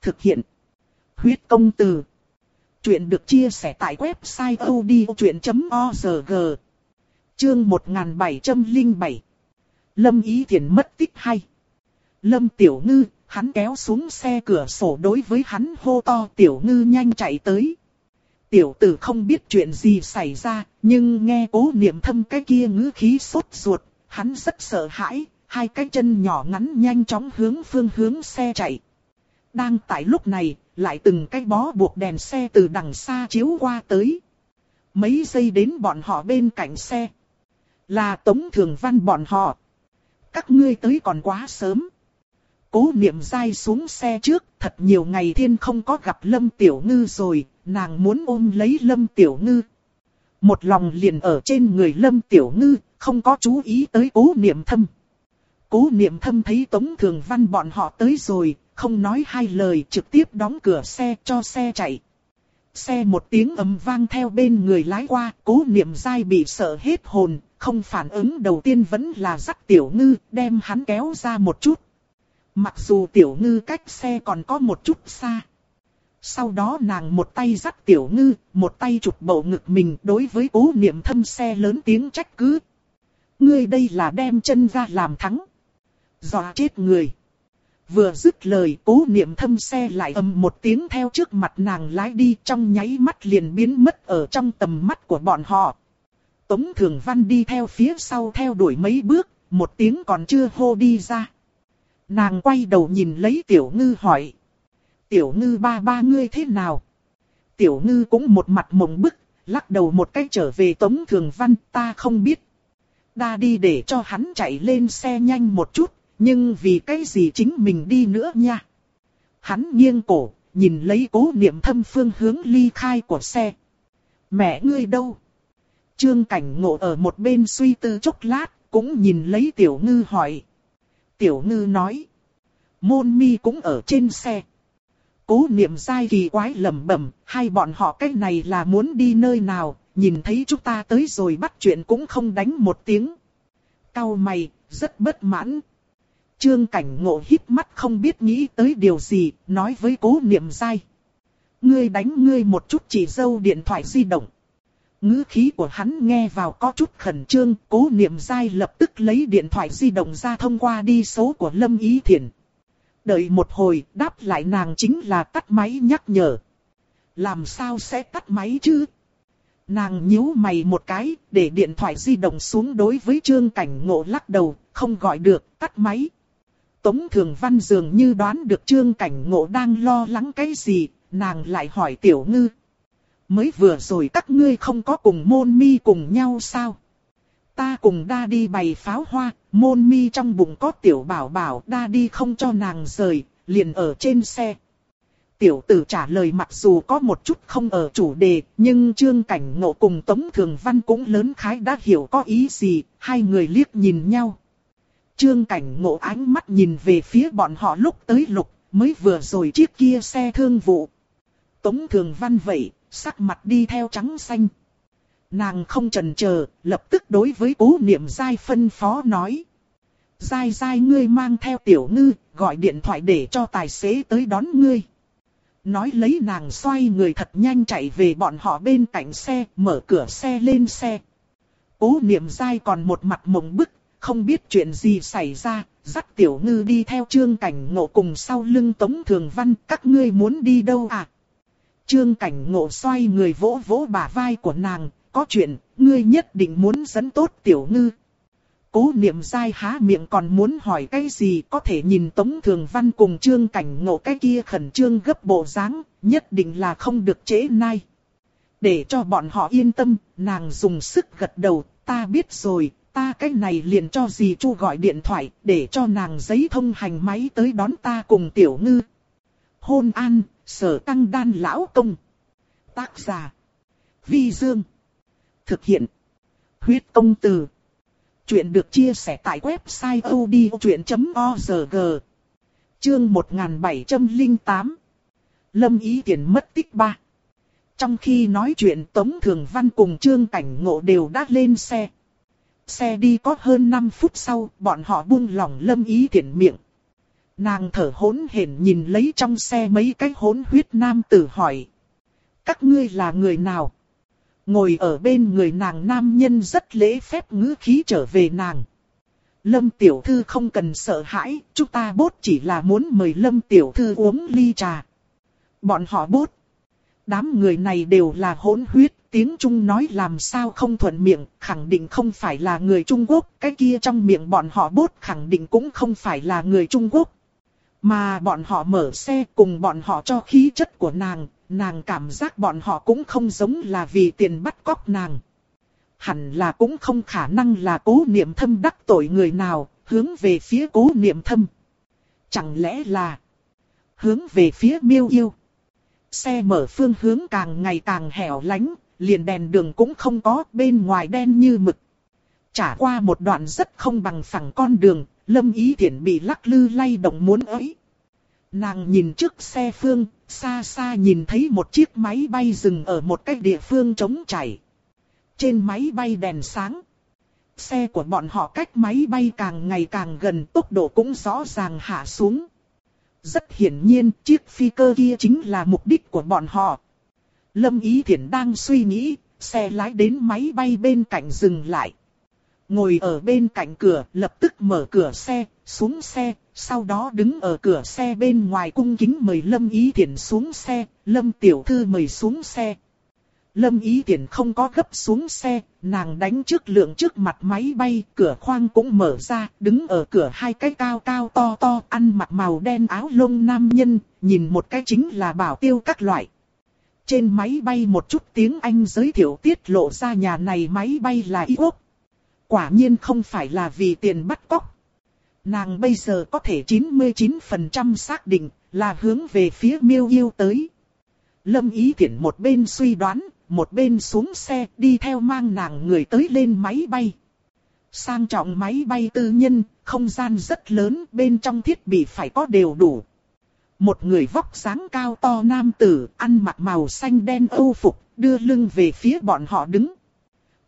A: Thực hiện. Huyết công từ. Chuyện được chia sẻ tại website odchuyện.org. Chương 1707. Lâm Ý Thiển mất tích hay. Lâm Tiểu Ngư, hắn kéo xuống xe cửa sổ đối với hắn hô to Tiểu Ngư nhanh chạy tới. Tiểu tử không biết chuyện gì xảy ra, nhưng nghe cố niệm thâm cái kia ngữ khí sốt ruột, hắn rất sợ hãi, hai cái chân nhỏ ngắn nhanh chóng hướng phương hướng xe chạy. Đang tại lúc này, lại từng cái bó buộc đèn xe từ đằng xa chiếu qua tới. Mấy giây đến bọn họ bên cạnh xe. Là Tống Thường Văn bọn họ. Các ngươi tới còn quá sớm. Cố niệm dai xuống xe trước, thật nhiều ngày thiên không có gặp Lâm Tiểu Ngư rồi, nàng muốn ôm lấy Lâm Tiểu Ngư. Một lòng liền ở trên người Lâm Tiểu Ngư, không có chú ý tới cố niệm thâm. Cố niệm thâm thấy Tống Thường Văn bọn họ tới rồi, không nói hai lời trực tiếp đóng cửa xe cho xe chạy. Xe một tiếng ầm vang theo bên người lái qua, cố niệm dai bị sợ hết hồn, không phản ứng đầu tiên vẫn là dắt tiểu ngư, đem hắn kéo ra một chút. Mặc dù tiểu ngư cách xe còn có một chút xa. Sau đó nàng một tay dắt tiểu ngư, một tay chụp bầu ngực mình đối với cố niệm thâm xe lớn tiếng trách cứ. Ngươi đây là đem chân ra làm thắng. Dọa chết người. Vừa dứt lời cố niệm thâm xe lại ầm một tiếng theo trước mặt nàng lái đi trong nháy mắt liền biến mất ở trong tầm mắt của bọn họ. Tống Thường Văn đi theo phía sau theo đuổi mấy bước, một tiếng còn chưa hô đi ra. Nàng quay đầu nhìn lấy tiểu ngư hỏi. Tiểu ngư ba ba ngươi thế nào? Tiểu ngư cũng một mặt mộng bức, lắc đầu một cách trở về Tống Thường Văn ta không biết. Đa đi để cho hắn chạy lên xe nhanh một chút, nhưng vì cái gì chính mình đi nữa nha. Hắn nghiêng cổ, nhìn lấy cố niệm thâm phương hướng ly khai của xe. Mẹ ngươi đâu? Trương cảnh ngộ ở một bên suy tư chốc lát, cũng nhìn lấy tiểu ngư hỏi. Tiểu ngư nói. Môn mi cũng ở trên xe. Cố niệm dai kỳ quái lẩm bẩm, hai bọn họ cái này là muốn đi nơi nào, nhìn thấy chúng ta tới rồi bắt chuyện cũng không đánh một tiếng. Cao mày, rất bất mãn. Trương cảnh ngộ hít mắt không biết nghĩ tới điều gì, nói với cố niệm dai. Ngươi đánh ngươi một chút chỉ dâu điện thoại di động. Ngữ khí của hắn nghe vào có chút khẩn trương, cố niệm dai lập tức lấy điện thoại di động ra thông qua đi số của Lâm Ý Thiển. Đợi một hồi, đáp lại nàng chính là tắt máy nhắc nhở. Làm sao sẽ tắt máy chứ? Nàng nhíu mày một cái, để điện thoại di động xuống đối với trương cảnh ngộ lắc đầu, không gọi được, tắt máy. Tống Thường Văn dường như đoán được trương cảnh ngộ đang lo lắng cái gì, nàng lại hỏi tiểu ngư. Mới vừa rồi các ngươi không có cùng môn mi cùng nhau sao? Ta cùng đa đi bày pháo hoa, môn mi trong bụng có tiểu bảo bảo đa đi không cho nàng rời, liền ở trên xe. Tiểu tử trả lời mặc dù có một chút không ở chủ đề, nhưng trương cảnh ngộ cùng Tống Thường Văn cũng lớn khái đã hiểu có ý gì, hai người liếc nhìn nhau. Trương cảnh ngộ ánh mắt nhìn về phía bọn họ lúc tới lục, mới vừa rồi chiếc kia xe thương vụ. Tống Thường Văn vậy, sắc mặt đi theo trắng xanh. Nàng không chần chờ, lập tức đối với cố niệm dai phân phó nói. Dai dai ngươi mang theo tiểu ngư, gọi điện thoại để cho tài xế tới đón ngươi. Nói lấy nàng xoay người thật nhanh chạy về bọn họ bên cạnh xe, mở cửa xe lên xe. Cố niệm dai còn một mặt mộng bức, không biết chuyện gì xảy ra, dắt tiểu ngư đi theo trương cảnh ngộ cùng sau lưng tống thường văn, các ngươi muốn đi đâu à? Trương cảnh ngộ xoay người vỗ vỗ bả vai của nàng, có chuyện, ngươi nhất định muốn dẫn tốt tiểu ngư. Cố niệm dai há miệng còn muốn hỏi cái gì có thể nhìn Tống Thường Văn cùng Trương Cảnh Ngộ cái kia khẩn trương gấp bộ dáng, nhất định là không được chế nay. Để cho bọn họ yên tâm, nàng dùng sức gật đầu, ta biết rồi, ta cái này liền cho dì Chu gọi điện thoại, để cho nàng giấy thông hành máy tới đón ta cùng tiểu ngư. Hôn an, sở tăng đan lão công. Tác giả. Vi Dương. Thực hiện. Huyết công từ. Chuyện được chia sẻ tại website odchuyện.org. Chương 1708. Lâm ý tiền mất tích ba. Trong khi nói chuyện Tống Thường Văn cùng Trương Cảnh Ngộ đều đã lên xe. Xe đi có hơn 5 phút sau, bọn họ buông lỏng lâm ý thiện miệng. Nàng thở hỗn hển nhìn lấy trong xe mấy cái hỗn huyết nam tử hỏi. Các ngươi là người nào? Ngồi ở bên người nàng nam nhân rất lễ phép ngữ khí trở về nàng. Lâm tiểu thư không cần sợ hãi, chúng ta bốt chỉ là muốn mời Lâm tiểu thư uống ly trà. Bọn họ bốt. Đám người này đều là hỗn huyết, tiếng Trung nói làm sao không thuận miệng, khẳng định không phải là người Trung Quốc, cái kia trong miệng bọn họ bốt khẳng định cũng không phải là người Trung Quốc. Mà bọn họ mở xe cùng bọn họ cho khí chất của nàng, nàng cảm giác bọn họ cũng không giống là vì tiền bắt cóc nàng. Hẳn là cũng không khả năng là cố niệm thâm đắc tội người nào, hướng về phía cố niệm thâm. Chẳng lẽ là hướng về phía miêu yêu. Xe mở phương hướng càng ngày càng hẻo lánh, liền đèn đường cũng không có, bên ngoài đen như mực. Trả qua một đoạn rất không bằng phẳng con đường, Lâm Ý Thiển bị lắc lư lay động muốn ấy. Nàng nhìn trước xe phương, xa xa nhìn thấy một chiếc máy bay dừng ở một cái địa phương trống chảy. Trên máy bay đèn sáng. Xe của bọn họ cách máy bay càng ngày càng gần tốc độ cũng rõ ràng hạ xuống. Rất hiển nhiên chiếc phi cơ kia chính là mục đích của bọn họ. Lâm Ý Thiển đang suy nghĩ, xe lái đến máy bay bên cạnh dừng lại. Ngồi ở bên cạnh cửa, lập tức mở cửa xe, xuống xe, sau đó đứng ở cửa xe bên ngoài cung kính mời Lâm Ý Thiển xuống xe, Lâm Tiểu Thư mời xuống xe. Lâm Ý Thiển không có gấp xuống xe, nàng đánh trước lượng trước mặt máy bay, cửa khoang cũng mở ra, đứng ở cửa hai cái cao cao to to, ăn mặc màu đen áo lông nam nhân, nhìn một cái chính là bảo tiêu các loại. Trên máy bay một chút tiếng Anh giới thiệu tiết lộ ra nhà này máy bay là Y Quốc. Quả nhiên không phải là vì tiền bắt cóc. Nàng bây giờ có thể 99% xác định là hướng về phía miêu yêu tới. Lâm Ý Thiển một bên suy đoán, một bên xuống xe đi theo mang nàng người tới lên máy bay. Sang trọng máy bay tư nhân, không gian rất lớn, bên trong thiết bị phải có đều đủ. Một người vóc dáng cao to nam tử, ăn mặc màu xanh đen âu phục, đưa lưng về phía bọn họ đứng.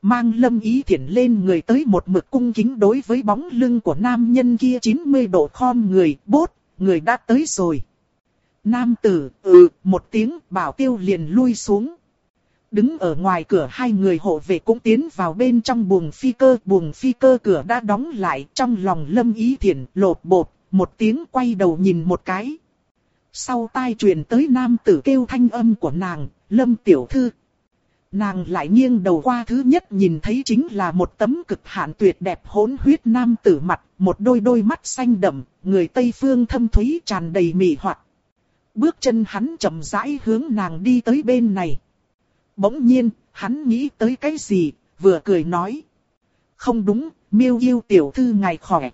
A: Mang lâm ý thiện lên người tới một mực cung kính đối với bóng lưng của nam nhân kia 90 độ khom người, bốt, người đã tới rồi. Nam tử, ừ, một tiếng, bảo tiêu liền lui xuống. Đứng ở ngoài cửa hai người hộ vệ cũng tiến vào bên trong buồng phi cơ, buồng phi cơ cửa đã đóng lại trong lòng lâm ý thiện, lột bột, một tiếng quay đầu nhìn một cái. Sau tai truyền tới nam tử kêu thanh âm của nàng, lâm tiểu thư. Nàng lại nghiêng đầu qua thứ nhất nhìn thấy chính là một tấm cực hạn tuyệt đẹp hỗn huyết nam tử mặt, một đôi đôi mắt xanh đậm, người Tây Phương thâm thúy tràn đầy mị hoạt. Bước chân hắn chậm rãi hướng nàng đi tới bên này. Bỗng nhiên, hắn nghĩ tới cái gì, vừa cười nói. Không đúng, miêu yêu tiểu thư ngài khỏe.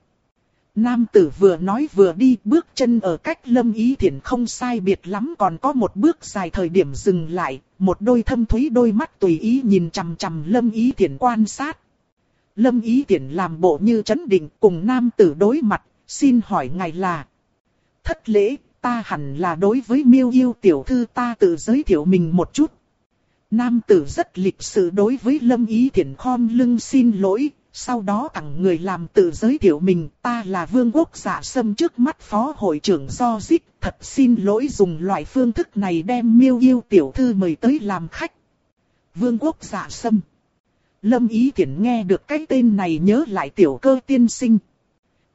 A: Nam tử vừa nói vừa đi bước chân ở cách lâm ý thiện không sai biệt lắm còn có một bước dài thời điểm dừng lại, một đôi thâm thúy đôi mắt tùy ý nhìn chằm chằm lâm ý thiện quan sát. Lâm ý thiện làm bộ như chấn định cùng nam tử đối mặt, xin hỏi ngài là. Thất lễ, ta hẳn là đối với miêu yêu tiểu thư ta tự giới thiệu mình một chút. Nam tử rất lịch sự đối với lâm ý thiện khom lưng xin lỗi, sau đó cẳng người làm tự giới thiệu mình, ta là vương quốc giả sâm trước mắt phó hội trưởng do dít, thật xin lỗi dùng loại phương thức này đem miêu yêu tiểu thư mời tới làm khách. Vương quốc giả sâm. Lâm Ý Thiển nghe được cái tên này nhớ lại tiểu cơ tiên sinh.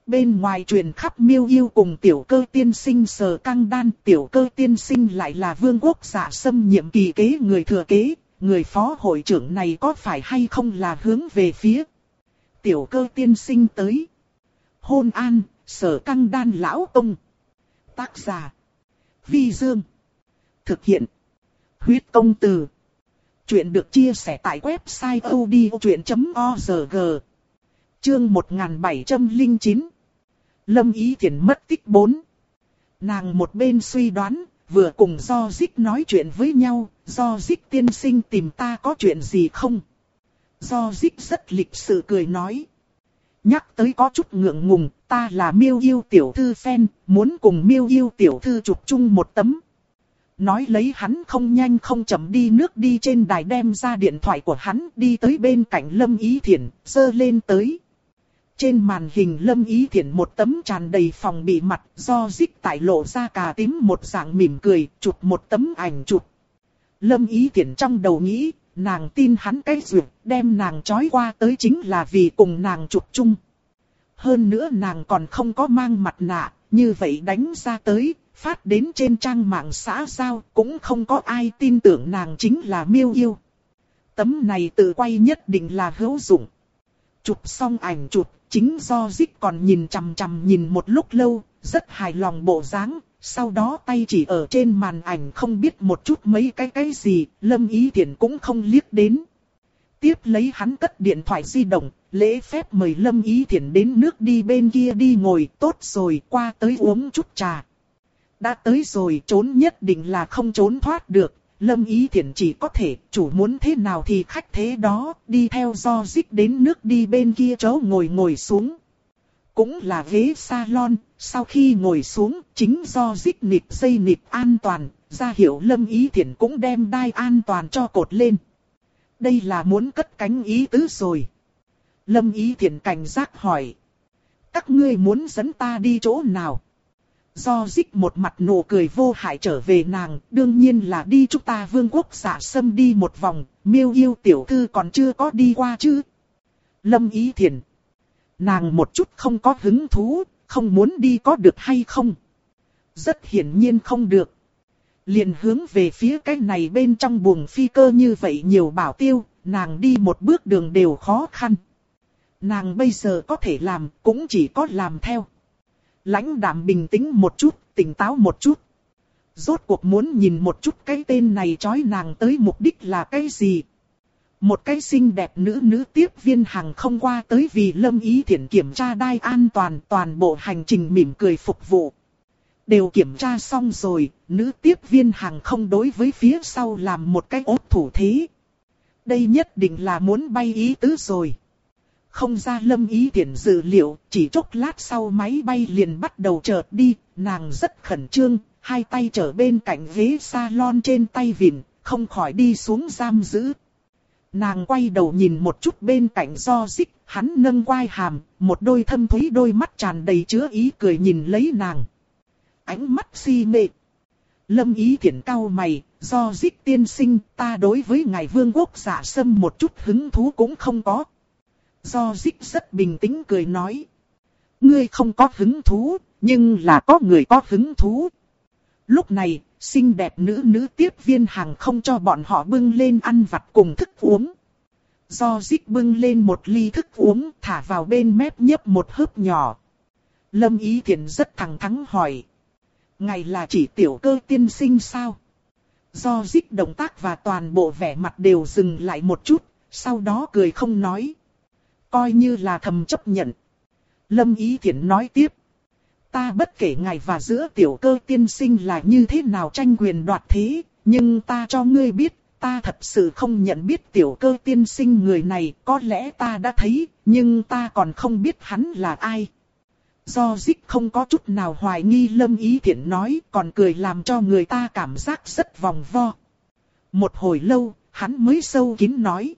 A: Bên ngoài truyền khắp miêu yêu cùng tiểu cơ tiên sinh sờ căng đan, tiểu cơ tiên sinh lại là vương quốc giả sâm nhiệm kỳ kế người thừa kế, người phó hội trưởng này có phải hay không là hướng về phía tiểu cơ tiên sinh tới. Hôn an, sở căng đan lão ông. Tác giả. Vi Dương. Thực hiện. Huyết công từ. Chuyện được chia sẻ tại website odchuyện.org. Chương 1709. Lâm Ý Thiển mất tích 4. Nàng một bên suy đoán, vừa cùng do dích nói chuyện với nhau, do dích tiên sinh tìm ta có chuyện gì không? Do dích rất lịch sự cười nói. Nhắc tới có chút ngượng ngùng, ta là miêu yêu tiểu thư fan, muốn cùng miêu yêu tiểu thư chụp chung một tấm. Nói lấy hắn không nhanh không chậm đi nước đi trên đài đem ra điện thoại của hắn đi tới bên cạnh Lâm Ý Thiển, dơ lên tới. Trên màn hình Lâm Ý Thiển một tấm tràn đầy phòng bị mặt do dích tại lộ ra cà tím một dạng mỉm cười, chụp một tấm ảnh chụp. Lâm Ý Thiển trong đầu nghĩ, nàng tin hắn cái duyệt, đem nàng trói qua tới chính là vì cùng nàng chụp chung. Hơn nữa nàng còn không có mang mặt nạ, như vậy đánh ra tới, phát đến trên trang mạng xã giao, cũng không có ai tin tưởng nàng chính là miêu yêu. Tấm này tự quay nhất định là hữu dụng. Chụp xong ảnh chụp, chính do dích còn nhìn chằm chằm nhìn một lúc lâu, rất hài lòng bộ dáng, sau đó tay chỉ ở trên màn ảnh không biết một chút mấy cái cái gì, Lâm Ý Thiển cũng không liếc đến. Tiếp lấy hắn cất điện thoại di động, lễ phép mời Lâm Ý Thiển đến nước đi bên kia đi ngồi, tốt rồi, qua tới uống chút trà. Đã tới rồi, trốn nhất định là không trốn thoát được, Lâm Ý Thiển chỉ có thể, chủ muốn thế nào thì khách thế đó, đi theo do dích đến nước đi bên kia chỗ ngồi ngồi xuống cũng là ghế salon, sau khi ngồi xuống, chính do dích nịp dây nịp an toàn, ra hiệu lâm ý thiện cũng đem đai an toàn cho cột lên. Đây là muốn cất cánh ý tứ rồi. Lâm ý thiện cảnh giác hỏi. Các ngươi muốn dẫn ta đi chỗ nào? Do dích một mặt nụ cười vô hại trở về nàng, đương nhiên là đi chúng ta vương quốc giả sâm đi một vòng, miêu yêu tiểu thư còn chưa có đi qua chứ. Lâm ý thiện, Nàng một chút không có hứng thú, không muốn đi có được hay không? Rất hiển nhiên không được. Liền hướng về phía cái này bên trong buồng phi cơ như vậy nhiều bảo tiêu, nàng đi một bước đường đều khó khăn. Nàng bây giờ có thể làm, cũng chỉ có làm theo. Lãnh đạm bình tĩnh một chút, tỉnh táo một chút. Rốt cuộc muốn nhìn một chút cái tên này chói nàng tới mục đích là cái gì. Một cái xinh đẹp nữ nữ tiếp viên hàng không qua tới vì lâm ý thiện kiểm tra đai an toàn toàn bộ hành trình mỉm cười phục vụ. Đều kiểm tra xong rồi, nữ tiếp viên hàng không đối với phía sau làm một cái ốt thủ thế. Đây nhất định là muốn bay ý tứ rồi. Không ra lâm ý tiện dự liệu, chỉ chốc lát sau máy bay liền bắt đầu chợt đi, nàng rất khẩn trương, hai tay trở bên cạnh ghế salon trên tay vịn, không khỏi đi xuống giam giữ. Nàng quay đầu nhìn một chút bên cạnh do xích, hắn nâng quai hàm, một đôi thâm thúy đôi mắt tràn đầy chứa ý cười nhìn lấy nàng. Ánh mắt si mê. Lâm ý thiện cao mày, do dích tiên sinh ta đối với ngài vương quốc giả sâm một chút hứng thú cũng không có. Do dích rất bình tĩnh cười nói. Ngươi không có hứng thú, nhưng là có người có hứng thú. Lúc này, xinh đẹp nữ nữ tiếp viên hàng không cho bọn họ bưng lên ăn vặt cùng thức uống. Do dích bưng lên một ly thức uống thả vào bên mép nhấp một hớp nhỏ. Lâm Ý Thiển rất thẳng thắn hỏi. Ngày là chỉ tiểu cơ tiên sinh sao? Do dích động tác và toàn bộ vẻ mặt đều dừng lại một chút, sau đó cười không nói. Coi như là thầm chấp nhận. Lâm Ý Thiển nói tiếp. Ta bất kể ngài và giữa tiểu cơ tiên sinh là như thế nào tranh quyền đoạt thế, nhưng ta cho ngươi biết, ta thật sự không nhận biết tiểu cơ tiên sinh người này, có lẽ ta đã thấy, nhưng ta còn không biết hắn là ai. Do dích không có chút nào hoài nghi lâm ý thiện nói, còn cười làm cho người ta cảm giác rất vòng vo. Một hồi lâu, hắn mới sâu kín nói.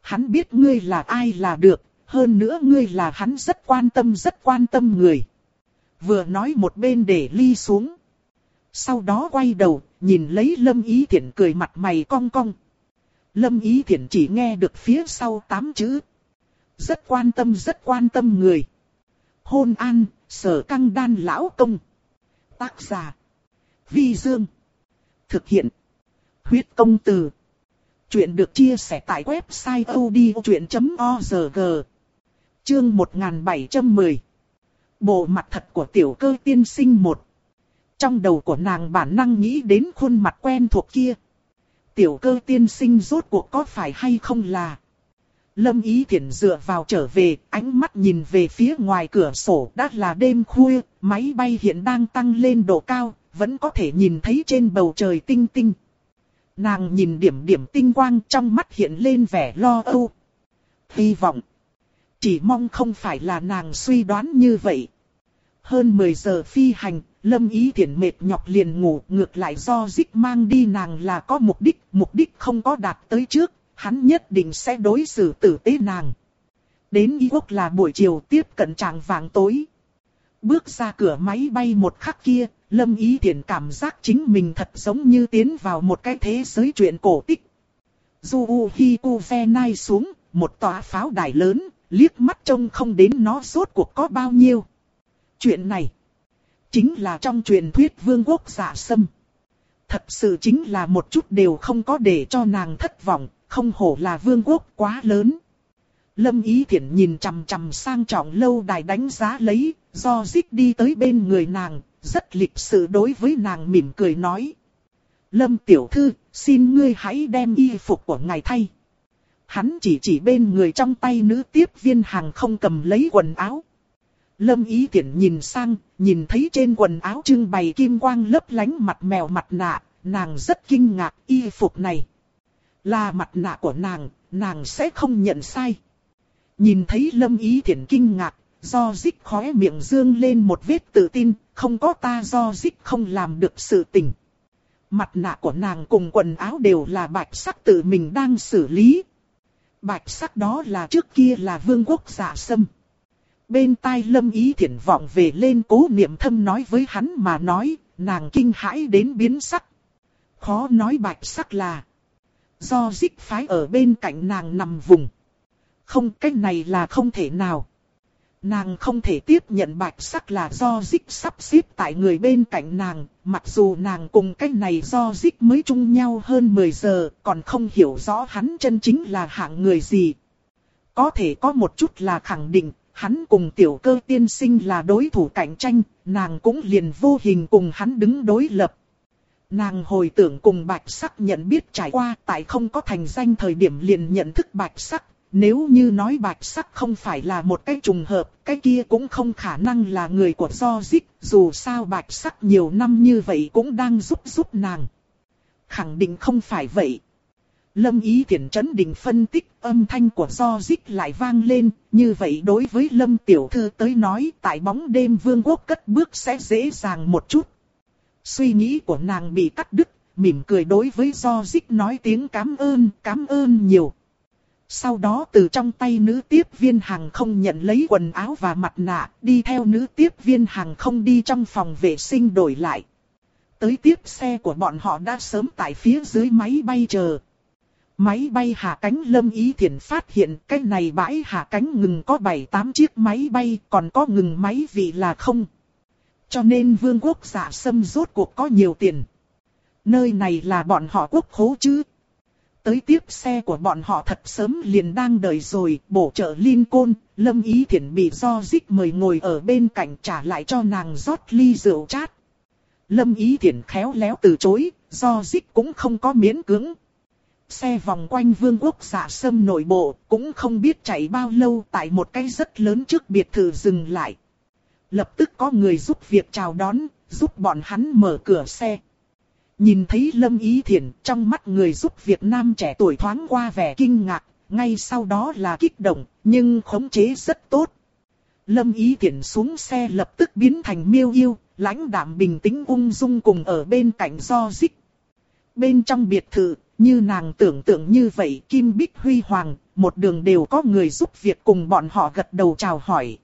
A: Hắn biết ngươi là ai là được, hơn nữa ngươi là hắn rất quan tâm rất quan tâm người vừa nói một bên để ly xuống. Sau đó quay đầu, nhìn lấy Lâm Ý Thiển cười mặt mày cong cong. Lâm Ý Thiển chỉ nghe được phía sau tám chữ. Rất quan tâm rất quan tâm người. Hôn an, sở căng đan lão công. Tác giả. Vi Dương. Thực hiện. Huyết công từ. Chuyện được chia sẻ tại website odchuyện.org. Chương 1710 Bộ mặt thật của tiểu cơ tiên sinh một. Trong đầu của nàng bản năng nghĩ đến khuôn mặt quen thuộc kia. Tiểu cơ tiên sinh rốt cuộc có phải hay không là. Lâm Ý Thiển dựa vào trở về, ánh mắt nhìn về phía ngoài cửa sổ đã là đêm khuya, máy bay hiện đang tăng lên độ cao, vẫn có thể nhìn thấy trên bầu trời tinh tinh. Nàng nhìn điểm điểm tinh quang trong mắt hiện lên vẻ lo âu. Hy vọng. Chỉ mong không phải là nàng suy đoán như vậy. Hơn 10 giờ phi hành, Lâm Ý Thiển mệt nhọc liền ngủ, ngược lại do dích mang đi nàng là có mục đích, mục đích không có đạt tới trước, hắn nhất định sẽ đối xử tử tế nàng. Đến Y Quốc là buổi chiều tiếp cận tràng vàng tối. Bước ra cửa máy bay một khắc kia, Lâm Ý Thiển cảm giác chính mình thật giống như tiến vào một cái thế giới chuyện cổ tích. Du Hi U Ve Nai xuống, một tòa pháo đài lớn, liếc mắt trông không đến nó rốt cuộc có bao nhiêu. Chuyện này, chính là trong truyền thuyết vương quốc giả sâm. Thật sự chính là một chút đều không có để cho nàng thất vọng, không hổ là vương quốc quá lớn. Lâm Ý Thiển nhìn chằm chằm sang trọng lâu đài đánh giá lấy, do dít đi tới bên người nàng, rất lịch sự đối với nàng mỉm cười nói. Lâm Tiểu Thư, xin ngươi hãy đem y phục của ngài thay. Hắn chỉ chỉ bên người trong tay nữ tiếp viên hàng không cầm lấy quần áo. Lâm Ý Tiễn nhìn sang, nhìn thấy trên quần áo trưng bày kim quang lấp lánh mặt mèo mặt nạ, nàng rất kinh ngạc y phục này. Là mặt nạ của nàng, nàng sẽ không nhận sai. Nhìn thấy Lâm Ý Thiển kinh ngạc, do dích khóe miệng dương lên một vết tự tin, không có ta do dích không làm được sự tình. Mặt nạ của nàng cùng quần áo đều là bạch sắc tự mình đang xử lý. Bạch sắc đó là trước kia là vương quốc giả sâm. Bên tai lâm ý thiện vọng về lên cố niệm thâm nói với hắn mà nói, nàng kinh hãi đến biến sắc. Khó nói bạch sắc là do dích phái ở bên cạnh nàng nằm vùng. Không cách này là không thể nào. Nàng không thể tiếp nhận bạch sắc là do dích sắp xếp tại người bên cạnh nàng, mặc dù nàng cùng cách này do dích mới chung nhau hơn 10 giờ, còn không hiểu rõ hắn chân chính là hạng người gì. Có thể có một chút là khẳng định, hắn cùng tiểu cơ tiên sinh là đối thủ cạnh tranh, nàng cũng liền vô hình cùng hắn đứng đối lập. Nàng hồi tưởng cùng bạch sắc nhận biết trải qua tại không có thành danh thời điểm liền nhận thức bạch sắc, nếu như nói bạch sắc không phải là một cái trùng hợp, cái kia cũng không khả năng là người của do dích, dù sao bạch sắc nhiều năm như vậy cũng đang giúp giúp nàng. Khẳng định không phải vậy. Lâm ý thiện chấn định phân tích âm thanh của do dích lại vang lên, như vậy đối với Lâm tiểu thư tới nói tại bóng đêm vương quốc cất bước sẽ dễ dàng một chút. Suy nghĩ của nàng bị cắt đứt, mỉm cười đối với do dích nói tiếng cảm ơn, cảm ơn nhiều. Sau đó từ trong tay nữ tiếp viên hàng không nhận lấy quần áo và mặt nạ, đi theo nữ tiếp viên hàng không đi trong phòng vệ sinh đổi lại. Tới tiếp xe của bọn họ đã sớm tại phía dưới máy bay chờ. Máy bay hạ cánh lâm ý thiện phát hiện cái này bãi hạ cánh ngừng có 7-8 chiếc máy bay còn có ngừng máy vì là không. Cho nên vương quốc giả sâm rốt cuộc có nhiều tiền. Nơi này là bọn họ quốc khố chứ. Tới tiếp xe của bọn họ thật sớm liền đang đợi rồi, bổ trợ Lincoln, Côn, Lâm Ý Thiển bị do dích mời ngồi ở bên cạnh trả lại cho nàng rót ly rượu chát. Lâm Ý Thiển khéo léo từ chối, do dích cũng không có miễn cưỡng. Xe vòng quanh vương quốc giả sâm nội bộ, cũng không biết chạy bao lâu tại một cái rất lớn trước biệt thự dừng lại. Lập tức có người giúp việc chào đón, giúp bọn hắn mở cửa xe. Nhìn thấy Lâm Ý Thiển trong mắt người giúp Việt Nam trẻ tuổi thoáng qua vẻ kinh ngạc, ngay sau đó là kích động, nhưng khống chế rất tốt. Lâm Ý Thiển xuống xe lập tức biến thành miêu yêu, lãnh đạm bình tĩnh ung dung cùng ở bên cạnh do dích. Bên trong biệt thự, như nàng tưởng tượng như vậy Kim Bích Huy Hoàng, một đường đều có người giúp việc cùng bọn họ gật đầu chào hỏi.